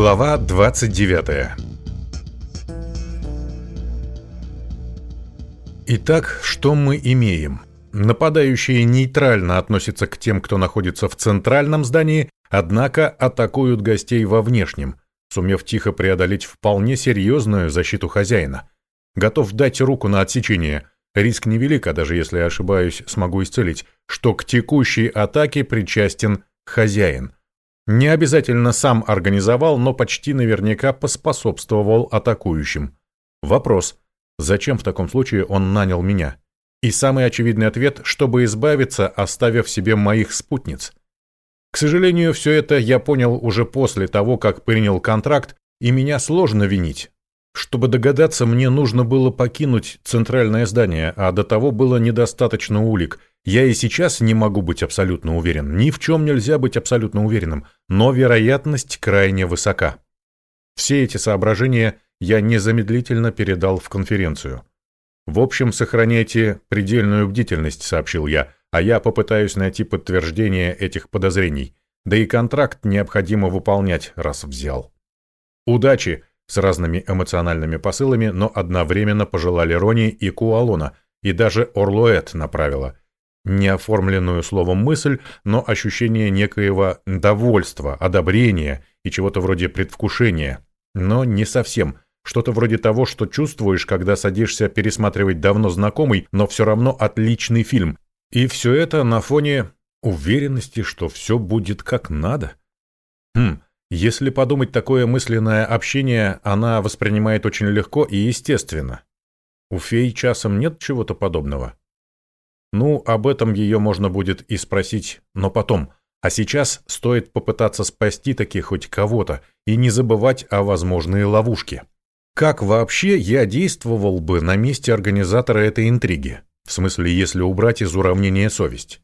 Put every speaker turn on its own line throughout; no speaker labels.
Глава 29 Итак, что мы имеем? Нападающие нейтрально относятся к тем, кто находится в центральном здании, однако атакуют гостей во внешнем, сумев тихо преодолеть вполне серьезную защиту хозяина. Готов дать руку на отсечение. Риск невелик, а даже если ошибаюсь, смогу исцелить, что к текущей атаке причастен хозяин – не обязательно сам организовал, но почти наверняка поспособствовал атакующим. Вопрос, зачем в таком случае он нанял меня? И самый очевидный ответ, чтобы избавиться, оставив себе моих спутниц. К сожалению, все это я понял уже после того, как принял контракт, и меня сложно винить. Чтобы догадаться, мне нужно было покинуть центральное здание, а до того было недостаточно улик – я и сейчас не могу быть абсолютно уверен. Ни в чем нельзя быть абсолютно уверенным, но вероятность крайне высока. Все эти соображения я незамедлительно передал в конференцию. В общем, сохраняйте предельную бдительность, сообщил я, а я попытаюсь найти подтверждение этих подозрений. Да и контракт необходимо выполнять, раз взял. Удачи с разными эмоциональными посылами, но одновременно пожелали Рони и Куалона, и даже Орлуэт направила неоформленную словом мысль, но ощущение некоего довольства, одобрения и чего-то вроде предвкушения. Но не совсем. Что-то вроде того, что чувствуешь, когда садишься пересматривать давно знакомый, но все равно отличный фильм. И все это на фоне уверенности, что все будет как надо. Хм, если подумать, такое мысленное общение она воспринимает очень легко и естественно. У фей часом нет чего-то подобного. Ну, об этом ее можно будет и спросить, но потом. А сейчас стоит попытаться спасти таки хоть кого-то и не забывать о возможные ловушке. Как вообще я действовал бы на месте организатора этой интриги? В смысле, если убрать из уравнения совесть?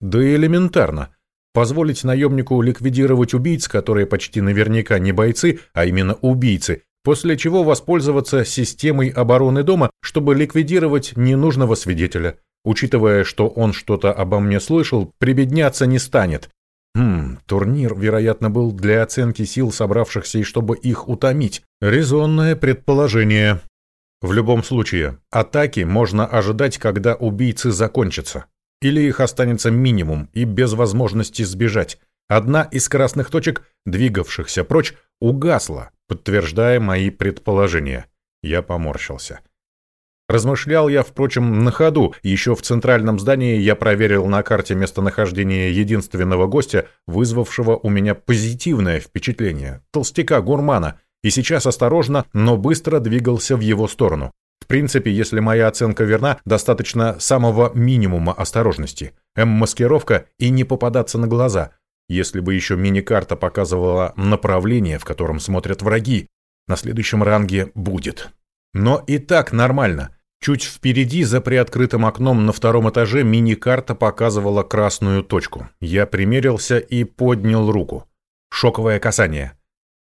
Да элементарно. Позволить наемнику ликвидировать убийц, которые почти наверняка не бойцы, а именно убийцы, после чего воспользоваться системой обороны дома, чтобы ликвидировать ненужного свидетеля. Учитывая, что он что-то обо мне слышал, прибедняться не станет. Хм, турнир, вероятно, был для оценки сил собравшихся и чтобы их утомить. Резонное предположение. В любом случае, атаки можно ожидать, когда убийцы закончатся. Или их останется минимум и без возможности сбежать. Одна из красных точек, двигавшихся прочь, угасла, подтверждая мои предположения. Я поморщился. Размышлял я, впрочем, на ходу. Еще в центральном здании я проверил на карте местонахождение единственного гостя, вызвавшего у меня позитивное впечатление – толстяка-гурмана, и сейчас осторожно, но быстро двигался в его сторону. В принципе, если моя оценка верна, достаточно самого минимума осторожности. М-маскировка и не попадаться на глаза. Если бы еще мини-карта показывала направление, в котором смотрят враги, на следующем ранге будет. Но и так нормально. Чуть впереди, за приоткрытым окном на втором этаже, мини-карта показывала красную точку. Я примерился и поднял руку. Шоковое касание.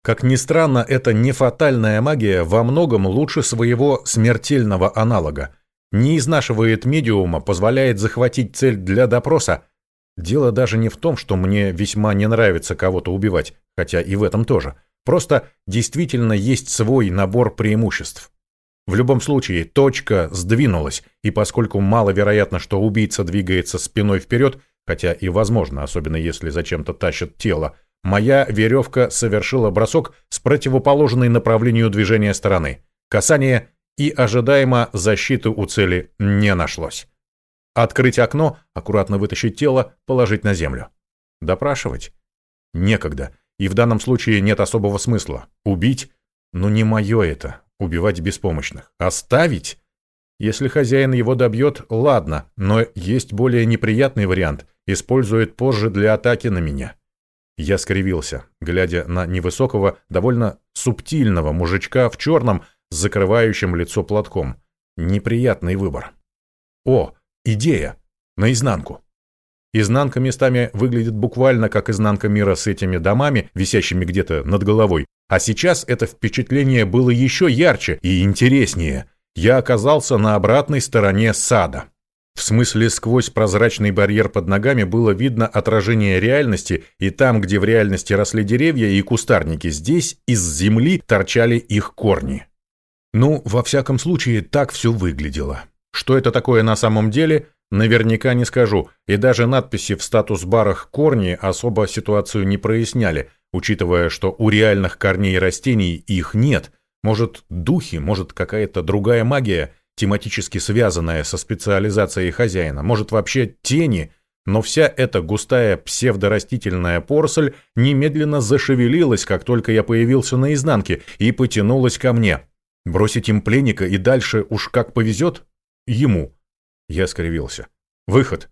Как ни странно, эта нефатальная магия во многом лучше своего смертельного аналога. Не изнашивает медиума, позволяет захватить цель для допроса. Дело даже не в том, что мне весьма не нравится кого-то убивать, хотя и в этом тоже. Просто действительно есть свой набор преимуществ. В любом случае, точка сдвинулась, и поскольку маловероятно, что убийца двигается спиной вперед, хотя и возможно, особенно если зачем-то тащат тело, моя веревка совершила бросок с противоположной направлению движения стороны. Касание и ожидаемо защиты у цели не нашлось. Открыть окно, аккуратно вытащить тело, положить на землю. Допрашивать? Некогда. И в данном случае нет особого смысла. Убить? Ну не мое это убивать беспомощных. Оставить? Если хозяин его добьет, ладно, но есть более неприятный вариант. Использует позже для атаки на меня. Я скривился, глядя на невысокого, довольно субтильного мужичка в черном, с закрывающим лицо платком. Неприятный выбор. О, идея! Наизнанку. Изнанка местами выглядит буквально как изнанка мира с этими домами, висящими где-то над головой, а сейчас это впечатление было еще ярче и интереснее. Я оказался на обратной стороне сада. В смысле, сквозь прозрачный барьер под ногами было видно отражение реальности, и там, где в реальности росли деревья и кустарники, здесь из земли торчали их корни. Ну, во всяком случае, так все выглядело. Что это такое на самом деле, наверняка не скажу, и даже надписи в статус-барах «корни» особо ситуацию не проясняли, учитывая, что у реальных корней растений их нет. Может, духи, может, какая-то другая магия – тематически связанная со специализацией хозяина, может вообще тени, но вся эта густая псевдорастительная поросль немедленно зашевелилась, как только я появился на изнанке, и потянулась ко мне. Бросить им пленника и дальше уж как повезет? Ему. Я скривился. Выход.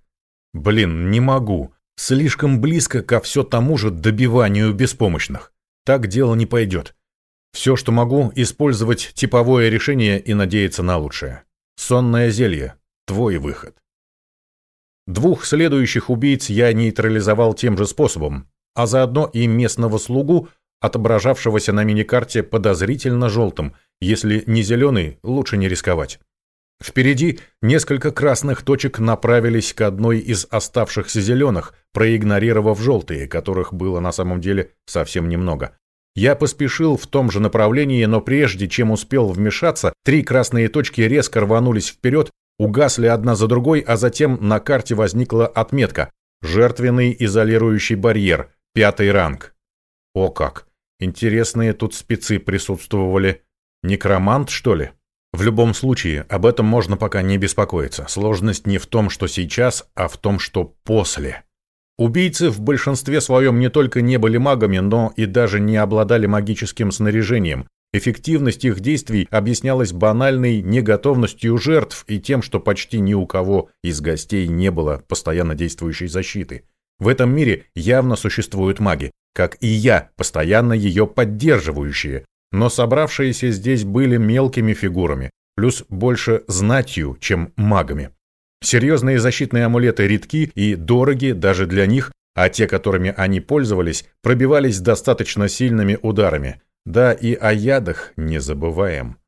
Блин, не могу. Слишком близко ко все тому же добиванию беспомощных. Так дело не пойдет. Все, что могу, использовать типовое решение и надеяться на лучшее. Сонное зелье. Твой выход. Двух следующих убийц я нейтрализовал тем же способом, а заодно и местного слугу, отображавшегося на миникарте подозрительно желтым. Если не зеленый, лучше не рисковать. Впереди несколько красных точек направились к одной из оставшихся зеленых, проигнорировав желтые, которых было на самом деле совсем немного. Я поспешил в том же направлении, но прежде чем успел вмешаться, три красные точки резко рванулись вперед, угасли одна за другой, а затем на карте возникла отметка «Жертвенный изолирующий барьер, пятый ранг». О как! Интересные тут спецы присутствовали. Некромант, что ли? В любом случае, об этом можно пока не беспокоиться. Сложность не в том, что сейчас, а в том, что после. Убийцы в большинстве своем не только не были магами, но и даже не обладали магическим снаряжением. Эффективность их действий объяснялась банальной неготовностью жертв и тем, что почти ни у кого из гостей не было постоянно действующей защиты. В этом мире явно существуют маги, как и я, постоянно ее поддерживающие, но собравшиеся здесь были мелкими фигурами, плюс больше знатью, чем магами. Серьезные защитные амулеты редки и дороги даже для них, а те, которыми они пользовались, пробивались достаточно сильными ударами. Да и о ядах не забываем.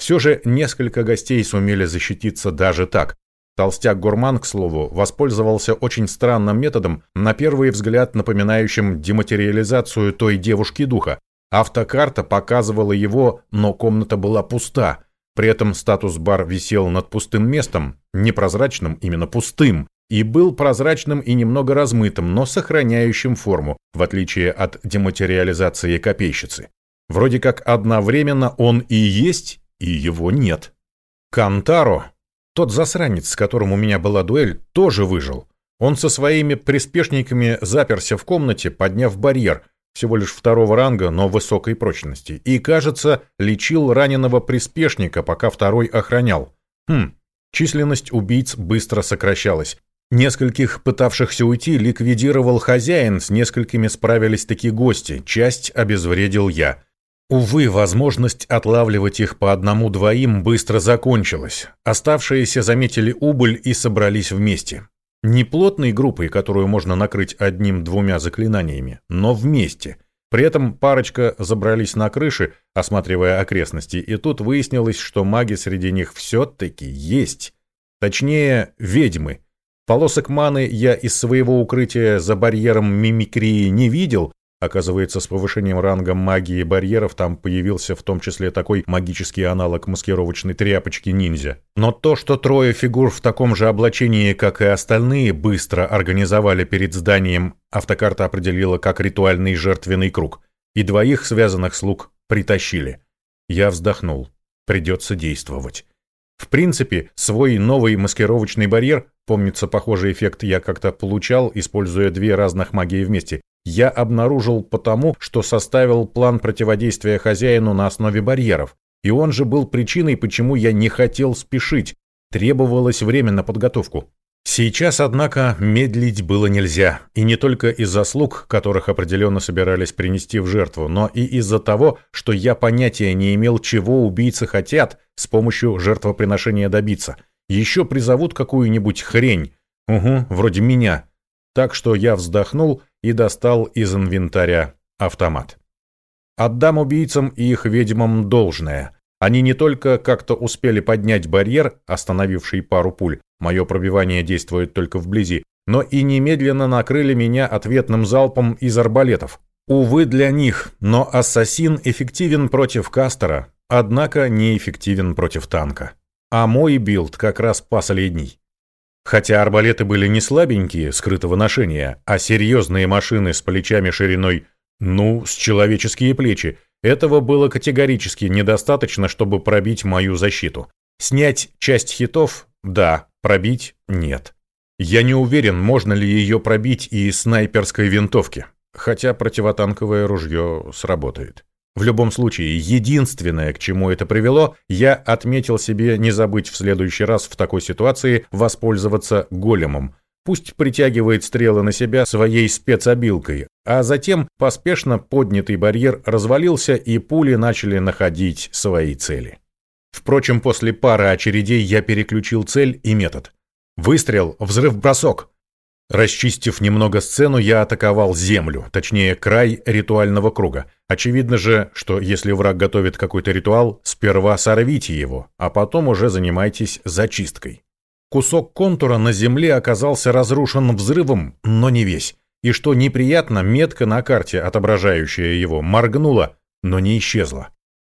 Все же несколько гостей сумели защититься даже так. Толстяк-гурман, к слову, воспользовался очень странным методом, на первый взгляд напоминающим дематериализацию той девушки духа. Автокарта показывала его, но комната была пуста. При этом статус-бар висел над пустым местом, непрозрачным, именно пустым, и был прозрачным и немного размытым, но сохраняющим форму, в отличие от дематериализации копейщицы. Вроде как одновременно он и есть, и его нет. Кантаро, тот засранец, с которым у меня была дуэль, тоже выжил. Он со своими приспешниками заперся в комнате, подняв барьер, всего лишь второго ранга, но высокой прочности, и, кажется, лечил раненого приспешника, пока второй охранял. Хм, численность убийц быстро сокращалась. Нескольких пытавшихся уйти ликвидировал хозяин, с несколькими справились такие гости, часть обезвредил я. Увы, возможность отлавливать их по одному-двоим быстро закончилась. Оставшиеся заметили убыль и собрались вместе. Не плотной группой, которую можно накрыть одним-двумя заклинаниями, но вместе. При этом парочка забрались на крыши, осматривая окрестности, и тут выяснилось, что маги среди них все-таки есть. Точнее, ведьмы. Полосок маны я из своего укрытия за барьером мимикрии не видел, Оказывается, с повышением ранга магии барьеров там появился в том числе такой магический аналог маскировочной тряпочки ниндзя. Но то, что трое фигур в таком же облачении, как и остальные, быстро организовали перед зданием, автокарта определила как ритуальный жертвенный круг, и двоих связанных слуг притащили. Я вздохнул. Придется действовать. В принципе, свой новый маскировочный барьер, помнится, похожий эффект я как-то получал, используя две разных магии вместе, я обнаружил потому, что составил план противодействия хозяину на основе барьеров, и он же был причиной, почему я не хотел спешить, требовалось время на подготовку. Сейчас, однако, медлить было нельзя, и не только из-за слуг, которых определенно собирались принести в жертву, но и из-за того, что я понятия не имел, чего убийцы хотят с помощью жертвоприношения добиться. Еще призовут какую-нибудь хрень, угу, вроде меня. Так что я вздохнул и достал из инвентаря автомат. Отдам убийцам и их ведьмам должное. Они не только как-то успели поднять барьер, остановивший пару пуль, мое пробивание действует только вблизи, но и немедленно накрыли меня ответным залпом из арбалетов. Увы для них, но ассасин эффективен против Кастера, однако неэффективен против танка. А мой билд как раз последний. Хотя арбалеты были не слабенькие, скрытого ношения, а серьезные машины с плечами шириной, ну, с человеческие плечи, этого было категорически недостаточно, чтобы пробить мою защиту. Снять часть хитов – да, пробить – нет. Я не уверен, можно ли ее пробить и снайперской винтовки, хотя противотанковое ружье сработает. В любом случае, единственное, к чему это привело, я отметил себе не забыть в следующий раз в такой ситуации воспользоваться големом. Пусть притягивает стрелы на себя своей спецобилкой, а затем поспешно поднятый барьер развалился и пули начали находить свои цели. Впрочем, после пары очередей я переключил цель и метод. Выстрел, взрыв, бросок. Расчистив немного сцену, я атаковал землю, точнее край ритуального круга. Очевидно же, что если враг готовит какой-то ритуал, сперва сорвите его, а потом уже занимайтесь зачисткой. Кусок контура на земле оказался разрушен взрывом, но не весь. И что неприятно, метка на карте, отображающая его, моргнула, но не исчезла.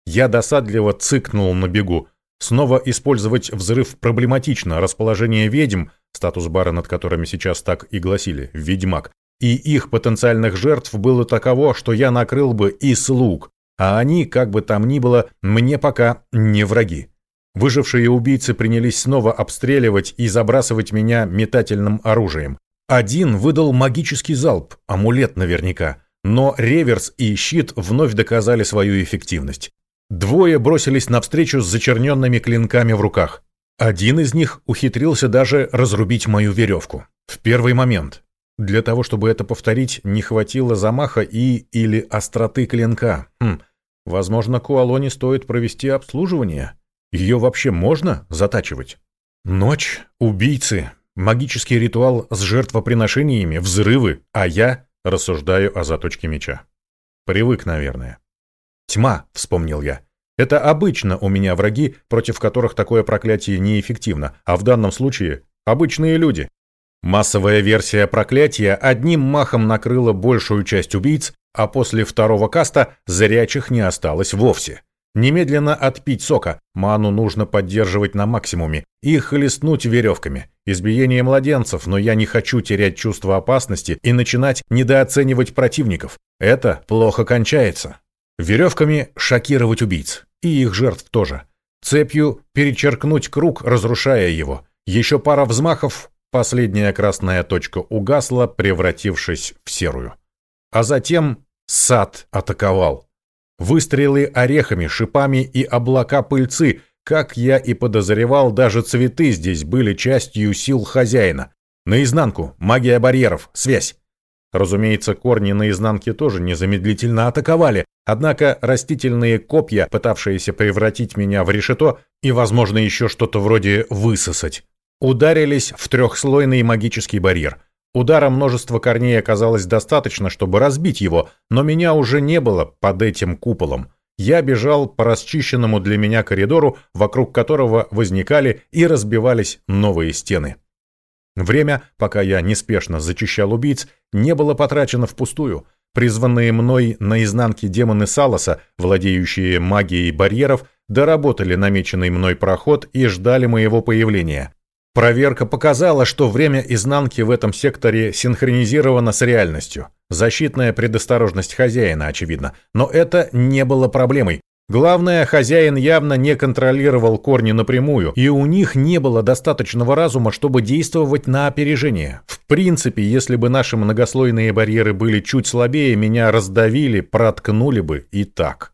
Я досадливо цыкнул на бегу. Снова использовать взрыв проблематично. Расположение ведьм, статус бара над которыми сейчас так и гласили, «Ведьмак», и их потенциальных жертв было таково, что я накрыл бы и слуг, а они, как бы там ни было, мне пока не враги. Выжившие убийцы принялись снова обстреливать и забрасывать меня метательным оружием. Один выдал магический залп, амулет наверняка, но реверс и щит вновь доказали свою эффективность. Двое бросились навстречу с зачерненными клинками в руках. Один из них ухитрился даже разрубить мою веревку. В первый момент. Для того, чтобы это повторить, не хватило замаха и или остроты клинка. Хм, возможно, Куалоне стоит провести обслуживание. Ее вообще можно затачивать? Ночь, убийцы, магический ритуал с жертвоприношениями, взрывы, а я рассуждаю о заточке меча. Привык, наверное. «Тьма», — вспомнил я. «Это обычно у меня враги, против которых такое проклятие неэффективно, а в данном случае обычные люди». Массовая версия проклятия одним махом накрыла большую часть убийц, а после второго каста зрячих не осталось вовсе. Немедленно отпить сока, ману нужно поддерживать на максимуме, и хлестнуть веревками. Избиение младенцев, но я не хочу терять чувство опасности и начинать недооценивать противников. Это плохо кончается. Веревками шокировать убийц. И их жертв тоже. Цепью перечеркнуть круг, разрушая его. Еще пара взмахов, последняя красная точка угасла, превратившись в серую. А затем сад атаковал. Выстрелы орехами, шипами и облака пыльцы, как я и подозревал, даже цветы здесь были частью сил хозяина. Наизнанку, магия барьеров, связь. Разумеется, корни наизнанке тоже незамедлительно атаковали, однако растительные копья, пытавшиеся превратить меня в решето и, возможно, еще что-то вроде высосать, ударились в трехслойный магический барьер. Удара множества корней оказалось достаточно, чтобы разбить его, но меня уже не было под этим куполом. Я бежал по расчищенному для меня коридору, вокруг которого возникали и разбивались новые стены. Время, пока я неспешно зачищал убийц, не было потрачено впустую. Призванные мной на изнанке демоны Саласа, владеющие магией барьеров, доработали намеченный мной проход и ждали моего появления. Проверка показала, что время изнанки в этом секторе синхронизировано с реальностью. Защитная предосторожность хозяина, очевидно. Но это не было проблемой. Главное, хозяин явно не контролировал корни напрямую, и у них не было достаточного разума, чтобы действовать на опережение. В принципе, если бы наши многослойные барьеры были чуть слабее, меня раздавили, проткнули бы и так.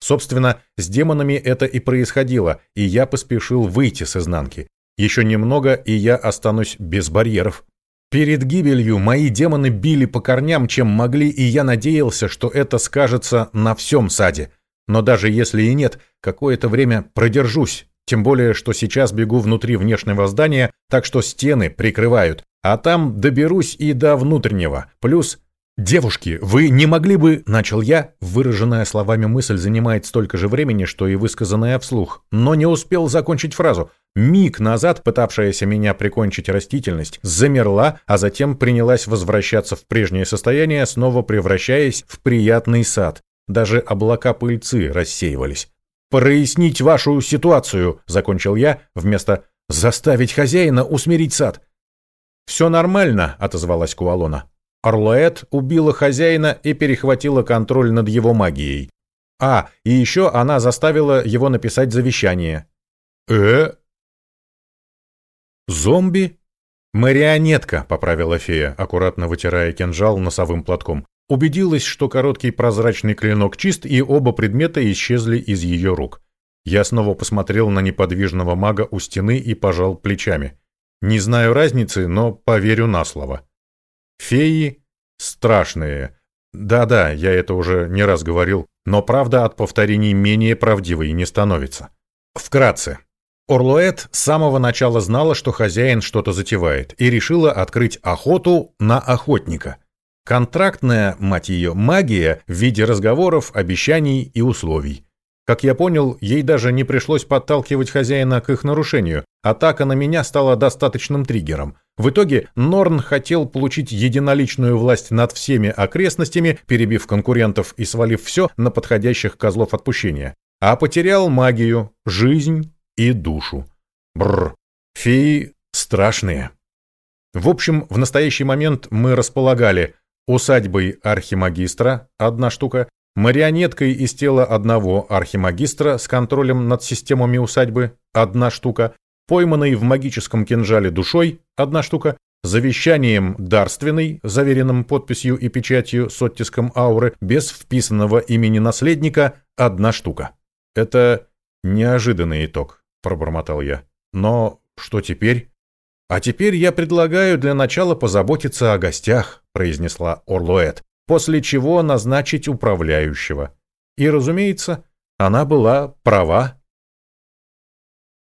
Собственно, с демонами это и происходило, и я поспешил выйти с изнанки. Еще немного, и я останусь без барьеров. Перед гибелью мои демоны били по корням, чем могли, и я надеялся, что это скажется на всем саде. Но даже если и нет, какое-то время продержусь. Тем более, что сейчас бегу внутри внешнего здания, так что стены прикрывают. А там доберусь и до внутреннего. Плюс «Девушки, вы не могли бы...» — начал я. Выраженная словами мысль занимает столько же времени, что и высказанная вслух. Но не успел закончить фразу. Миг назад пытавшаяся меня прикончить растительность замерла, а затем принялась возвращаться в прежнее состояние, снова превращаясь в приятный сад. Даже облака пыльцы рассеивались. «Прояснить вашу ситуацию», — закончил я, вместо «заставить хозяина усмирить сад». «Все нормально», — отозвалась Куалона. Орлоэт убила хозяина и перехватила контроль над его магией. А, и еще она заставила его написать завещание. «Э?» «Зомби?» «Марионетка», — поправила фея, аккуратно вытирая кинжал носовым платком. Убедилась, что короткий прозрачный клинок чист, и оба предмета исчезли из ее рук. Я снова посмотрел на неподвижного мага у стены и пожал плечами. Не знаю разницы, но поверю на слово. Феи страшные. Да-да, я это уже не раз говорил, но правда от повторений менее правдивой не становится. Вкратце. Орлуэт с самого начала знала, что хозяин что-то затевает, и решила открыть охоту на охотника. Контрактная, мать ее, магия в виде разговоров, обещаний и условий. Как я понял, ей даже не пришлось подталкивать хозяина к их нарушению. Атака на меня стала достаточным триггером. В итоге Норн хотел получить единоличную власть над всеми окрестностями, перебив конкурентов и свалив все на подходящих козлов отпущения. А потерял магию, жизнь и душу. Бррр. Феи страшные. В общем, в настоящий момент мы располагали усадьбой архимагистра – одна штука, Марионеткой из тела одного архимагистра с контролем над системами усадьбы – одна штука, пойманной в магическом кинжале душой – одна штука, завещанием дарственной, заверенным подписью и печатью с оттиском ауры, без вписанного имени наследника – одна штука. Это неожиданный итог, пробормотал я. Но что теперь? А теперь я предлагаю для начала позаботиться о гостях, произнесла Орлуэт после чего назначить управляющего. И, разумеется, она была права.